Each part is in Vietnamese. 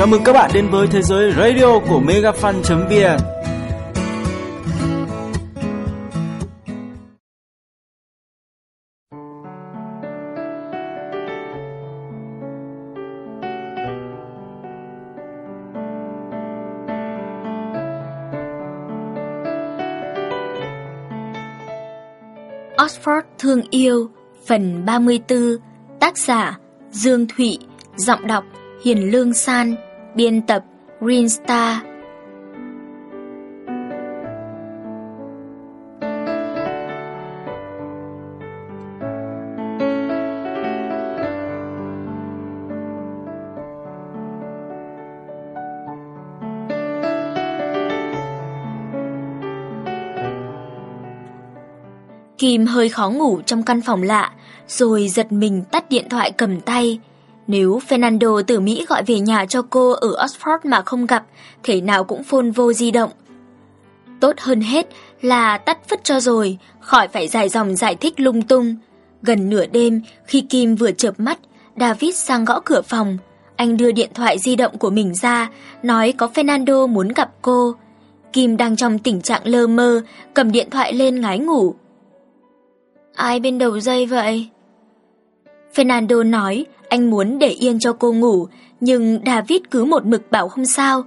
Chào mừng các bạn đến với thế giới radio của megafan.vn Oxford Thương Yêu, Phần 34 Tác giả Dương Thụy, Giọng đọc Hiền Lương San. Biên tập Green Star Kim hơi khó ngủ trong căn phòng lạ, rồi giật mình tắt điện thoại cầm tay. Nếu Fernando từ Mỹ gọi về nhà cho cô ở Oxford mà không gặp, thể nào cũng phôn vô di động. Tốt hơn hết là tắt phứt cho rồi, khỏi phải dài dòng giải thích lung tung. Gần nửa đêm, khi Kim vừa chợp mắt, David sang gõ cửa phòng. Anh đưa điện thoại di động của mình ra, nói có Fernando muốn gặp cô. Kim đang trong tình trạng lơ mơ, cầm điện thoại lên ngái ngủ. Ai bên đầu dây vậy? Fernando nói anh muốn để yên cho cô ngủ, nhưng David cứ một mực bảo không sao.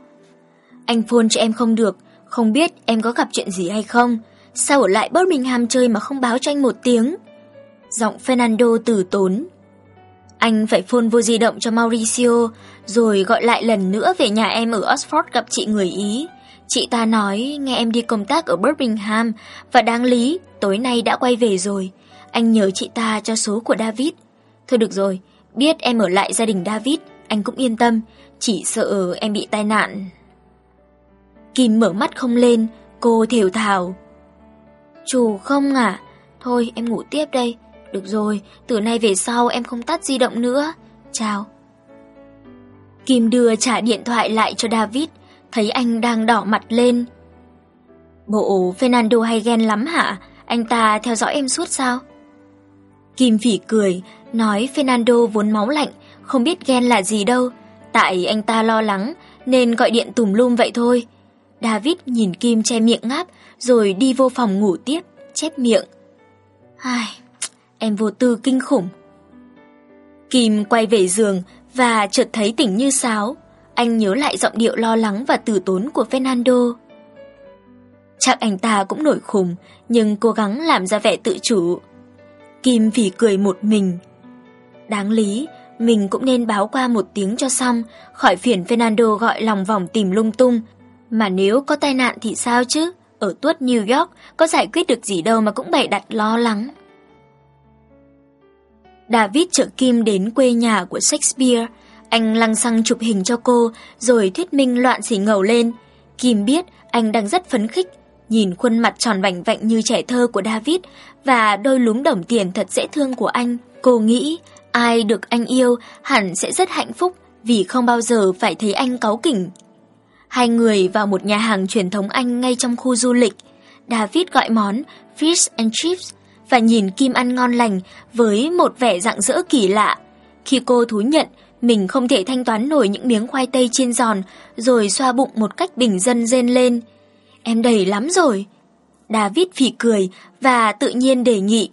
Anh phone cho em không được, không biết em có gặp chuyện gì hay không. Sao ở lại Birmingham chơi mà không báo cho anh một tiếng? Giọng Fernando từ tốn. Anh phải phone vô di động cho Mauricio, rồi gọi lại lần nữa về nhà em ở Oxford gặp chị người Ý. Chị ta nói nghe em đi công tác ở Birmingham và đáng lý tối nay đã quay về rồi. Anh nhờ chị ta cho số của David. Thôi được rồi, biết em ở lại gia đình David, anh cũng yên tâm, chỉ sợ em bị tai nạn. Kim mở mắt không lên, cô thều thào. Chủ không à? Thôi em ngủ tiếp đây. Được rồi, từ nay về sau em không tắt di động nữa. Chào. Kim đưa trả điện thoại lại cho David, thấy anh đang đỏ mặt lên. Bộ Fernando hay ghen lắm hả? Anh ta theo dõi em suốt sao? Kim phỉ cười, nói Fernando vốn máu lạnh, không biết ghen là gì đâu. Tại anh ta lo lắng, nên gọi điện tùm lum vậy thôi. David nhìn Kim che miệng ngáp, rồi đi vô phòng ngủ tiếp, chép miệng. Ai, em vô tư kinh khủng. Kim quay về giường và chợt thấy tỉnh như sáo. Anh nhớ lại giọng điệu lo lắng và tử tốn của Fernando. Chắc anh ta cũng nổi khùng, nhưng cố gắng làm ra vẻ tự chủ. Kim phỉ cười một mình. Đáng lý, mình cũng nên báo qua một tiếng cho xong, khỏi phiền Fernando gọi lòng vòng tìm lung tung. Mà nếu có tai nạn thì sao chứ? Ở tuốt New York có giải quyết được gì đâu mà cũng bày đặt lo lắng. David chở Kim đến quê nhà của Shakespeare. Anh lăng xăng chụp hình cho cô, rồi thuyết minh loạn xỉ ngầu lên. Kim biết anh đang rất phấn khích, nhìn khuôn mặt tròn vành vạnh như trẻ thơ của David và đôi lúm đồng tiền thật dễ thương của anh. Cô nghĩ ai được anh yêu hẳn sẽ rất hạnh phúc vì không bao giờ phải thấy anh cáu kỉnh. Hai người vào một nhà hàng truyền thống Anh ngay trong khu du lịch. David gọi món Fish and Chips và nhìn Kim ăn ngon lành với một vẻ rạng rỡ kỳ lạ. Khi cô thú nhận mình không thể thanh toán nổi những miếng khoai tây chiên giòn rồi xoa bụng một cách bình dân rên lên. Em đầy lắm rồi. David phỉ cười và tự nhiên đề nghị.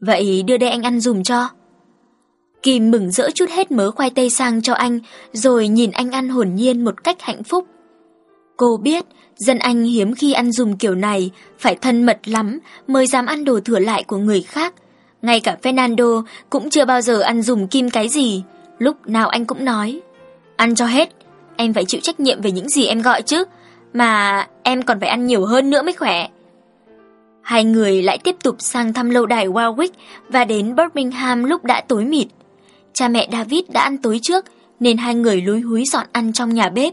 Vậy đưa đây anh ăn dùm cho. Kim mừng rỡ chút hết mớ khoai tây sang cho anh, rồi nhìn anh ăn hồn nhiên một cách hạnh phúc. Cô biết, dân anh hiếm khi ăn dùm kiểu này, phải thân mật lắm mới dám ăn đồ thừa lại của người khác. Ngay cả Fernando cũng chưa bao giờ ăn dùm Kim cái gì, lúc nào anh cũng nói. Ăn cho hết, em phải chịu trách nhiệm về những gì em gọi chứ, mà em còn phải ăn nhiều hơn nữa mới khỏe. Hai người lại tiếp tục sang thăm lâu đài Warwick và đến Birmingham lúc đã tối mịt. Cha mẹ David đã ăn tối trước nên hai người lúi húi dọn ăn trong nhà bếp.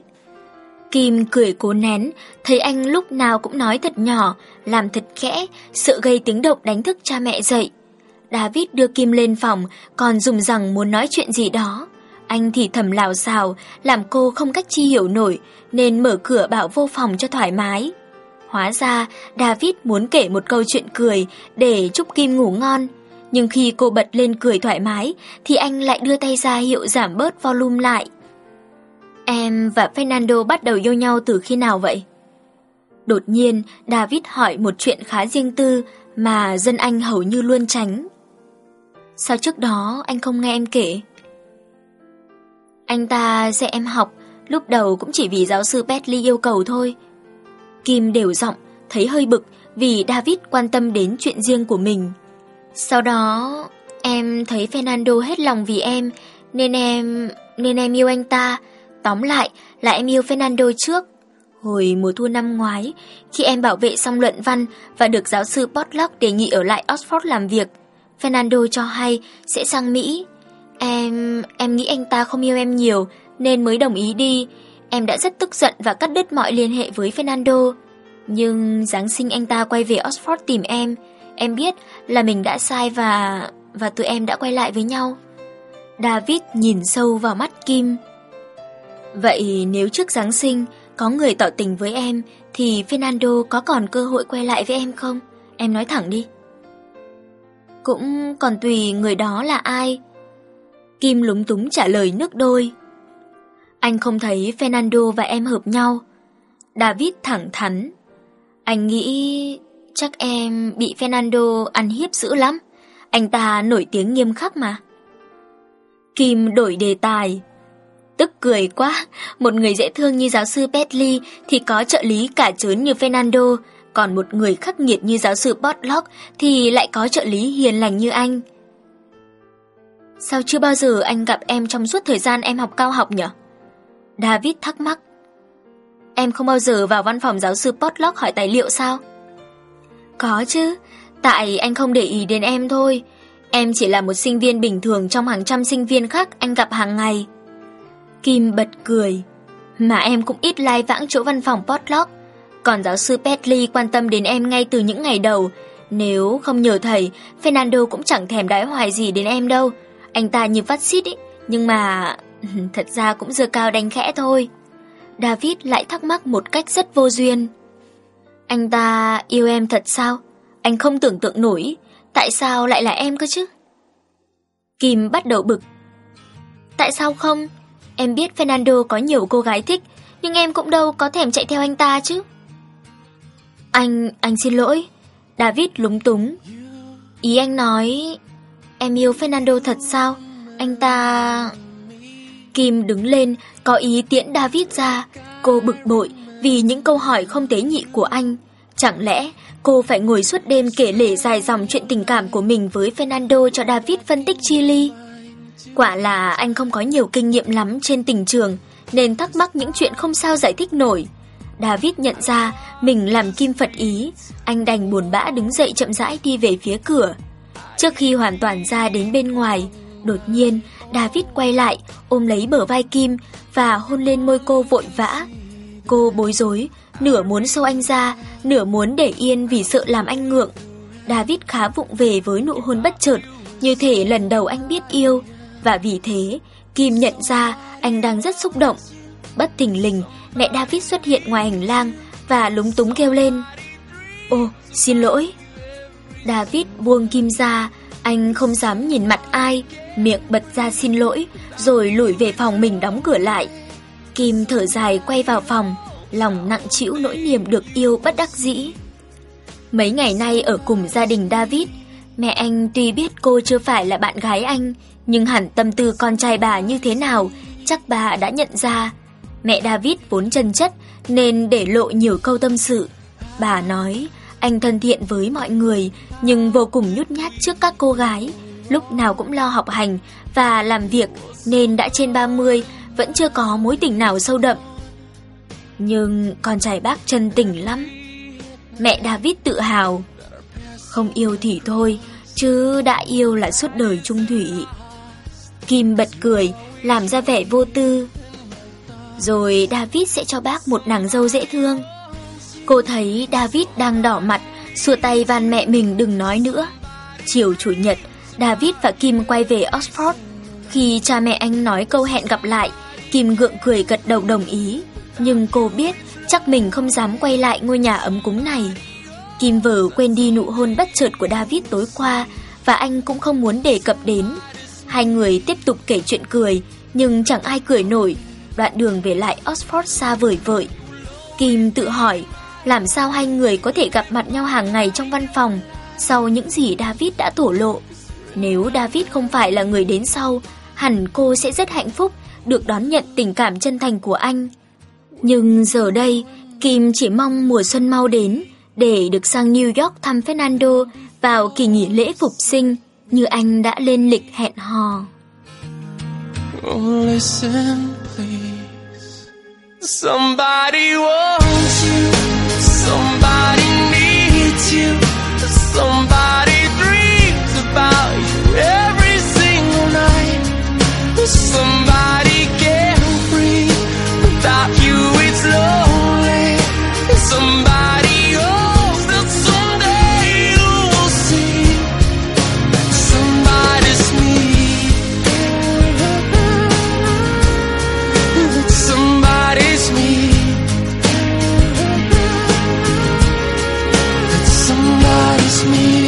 Kim cười cố nén, thấy anh lúc nào cũng nói thật nhỏ, làm thật khẽ, sợ gây tiếng động đánh thức cha mẹ dậy. David đưa Kim lên phòng, còn dùng rằng muốn nói chuyện gì đó. Anh thì thầm lào xào, làm cô không cách chi hiểu nổi, nên mở cửa bảo vô phòng cho thoải mái. Hóa ra, David muốn kể một câu chuyện cười để chúc Kim ngủ ngon. Nhưng khi cô bật lên cười thoải mái, thì anh lại đưa tay ra hiệu giảm bớt volume lại. Em và Fernando bắt đầu yêu nhau từ khi nào vậy? Đột nhiên, David hỏi một chuyện khá riêng tư mà dân anh hầu như luôn tránh. Sao trước đó anh không nghe em kể? Anh ta dạy em học, lúc đầu cũng chỉ vì giáo sư petley yêu cầu thôi. Kim đều giọng, thấy hơi bực vì David quan tâm đến chuyện riêng của mình. Sau đó, em thấy Fernando hết lòng vì em, nên em... nên em yêu anh ta. Tóm lại là em yêu Fernando trước. Hồi mùa thu năm ngoái, khi em bảo vệ xong luận văn và được giáo sư Potluck đề nghị ở lại Oxford làm việc, Fernando cho hay sẽ sang Mỹ. Em... em nghĩ anh ta không yêu em nhiều, nên mới đồng ý đi. Em đã rất tức giận và cắt đứt mọi liên hệ với Fernando. Nhưng Giáng sinh anh ta quay về Oxford tìm em. Em biết là mình đã sai và... và tụi em đã quay lại với nhau. David nhìn sâu vào mắt Kim. Vậy nếu trước Giáng sinh có người tỏ tình với em, thì Fernando có còn cơ hội quay lại với em không? Em nói thẳng đi. Cũng còn tùy người đó là ai. Kim lúng túng trả lời nước đôi. Anh không thấy Fernando và em hợp nhau. David thẳng thắn. Anh nghĩ chắc em bị Fernando ăn hiếp dữ lắm. Anh ta nổi tiếng nghiêm khắc mà. Kim đổi đề tài. Tức cười quá, một người dễ thương như giáo sư Bentley thì có trợ lý cả trớn như Fernando, còn một người khắc nghiệt như giáo sư Potlock thì lại có trợ lý hiền lành như anh. Sao chưa bao giờ anh gặp em trong suốt thời gian em học cao học nhỉ? David thắc mắc. Em không bao giờ vào văn phòng giáo sư Potlock hỏi tài liệu sao? Có chứ, tại anh không để ý đến em thôi. Em chỉ là một sinh viên bình thường trong hàng trăm sinh viên khác anh gặp hàng ngày. Kim bật cười. Mà em cũng ít lai vãng chỗ văn phòng Potlock. Còn giáo sư Petley quan tâm đến em ngay từ những ngày đầu. Nếu không nhờ thầy, Fernando cũng chẳng thèm đái hoài gì đến em đâu. Anh ta như phát xít ấy, nhưng mà... Ừ, thật ra cũng dơ cao đánh khẽ thôi. David lại thắc mắc một cách rất vô duyên. Anh ta yêu em thật sao? Anh không tưởng tượng nổi, tại sao lại là em cơ chứ? Kim bắt đầu bực. Tại sao không? Em biết Fernando có nhiều cô gái thích, nhưng em cũng đâu có thèm chạy theo anh ta chứ. Anh, anh xin lỗi. David lúng túng. Ý anh nói, em yêu Fernando thật sao? Anh ta... Kim đứng lên, có ý tiễn David ra. Cô bực bội vì những câu hỏi không tế nhị của anh. Chẳng lẽ cô phải ngồi suốt đêm kể lể dài dòng chuyện tình cảm của mình với Fernando cho David phân tích Chile? Quả là anh không có nhiều kinh nghiệm lắm trên tình trường, nên thắc mắc những chuyện không sao giải thích nổi. David nhận ra mình làm Kim phật ý, anh đành buồn bã đứng dậy chậm rãi đi về phía cửa. Trước khi hoàn toàn ra đến bên ngoài, đột nhiên David quay lại, ôm lấy bờ vai Kim và hôn lên môi cô vội vã. Cô bối rối, nửa muốn sâu anh ra, nửa muốn để yên vì sợ làm anh ngượng. David khá vụng về với nụ hôn bất chợt, như thể lần đầu anh biết yêu, và vì thế, Kim nhận ra anh đang rất xúc động. Bất thình lình, mẹ David xuất hiện ngoài hành lang và lúng túng kêu lên. Ô, xin lỗi. David buông Kim ra, anh không dám nhìn mặt ai, miệng bật ra xin lỗi, rồi lủi về phòng mình đóng cửa lại. Kim thở dài quay vào phòng, lòng nặng chịu nỗi niềm được yêu bất đắc dĩ. Mấy ngày nay ở cùng gia đình David, mẹ anh tuy biết cô chưa phải là bạn gái anh, nhưng hẳn tâm tư con trai bà như thế nào, chắc bà đã nhận ra. Mẹ David vốn chân chất nên để lộ nhiều câu tâm sự. Bà nói, anh thân thiện với mọi người nhưng vô cùng nhút nhát trước các cô gái, lúc nào cũng lo học hành và làm việc nên đã trên 30 vẫn chưa có mối tình nào sâu đậm. Nhưng con trai bác chân tình lắm. Mẹ David tự hào. Không yêu thì thôi, chứ đã yêu là suốt đời trung thủy. Kim bật cười, làm ra vẻ vô tư. Rồi David sẽ cho bác một nàng dâu dễ thương. Cô thấy David đang đỏ mặt, xua tay van mẹ mình đừng nói nữa. Chiều chủ nhật, David và Kim quay về Oxford. Khi cha mẹ anh nói câu hẹn gặp lại, Kim gượng cười gật đầu đồng ý. Nhưng cô biết chắc mình không dám quay lại ngôi nhà ấm cúng này. Kim vờ quên đi nụ hôn bất chợt của David tối qua và anh cũng không muốn đề cập đến. Hai người tiếp tục kể chuyện cười, nhưng chẳng ai cười nổi. đoạn đường về lại Oxford xa vời vợi. Kim tự hỏi, làm sao hai người có thể gặp mặt nhau hàng ngày trong văn phòng sau những gì David đã thổ lộ. Nếu David không phải là người đến sau, hẳn cô sẽ rất hạnh phúc được đón nhận tình cảm chân thành của anh. Nhưng giờ đây, Kim chỉ mong mùa xuân mau đến để được sang New York thăm Fernando vào kỳ nghỉ lễ phục sinh như anh đã lên lịch hẹn hò. Oh, listen, please. Somebody wants you. Me.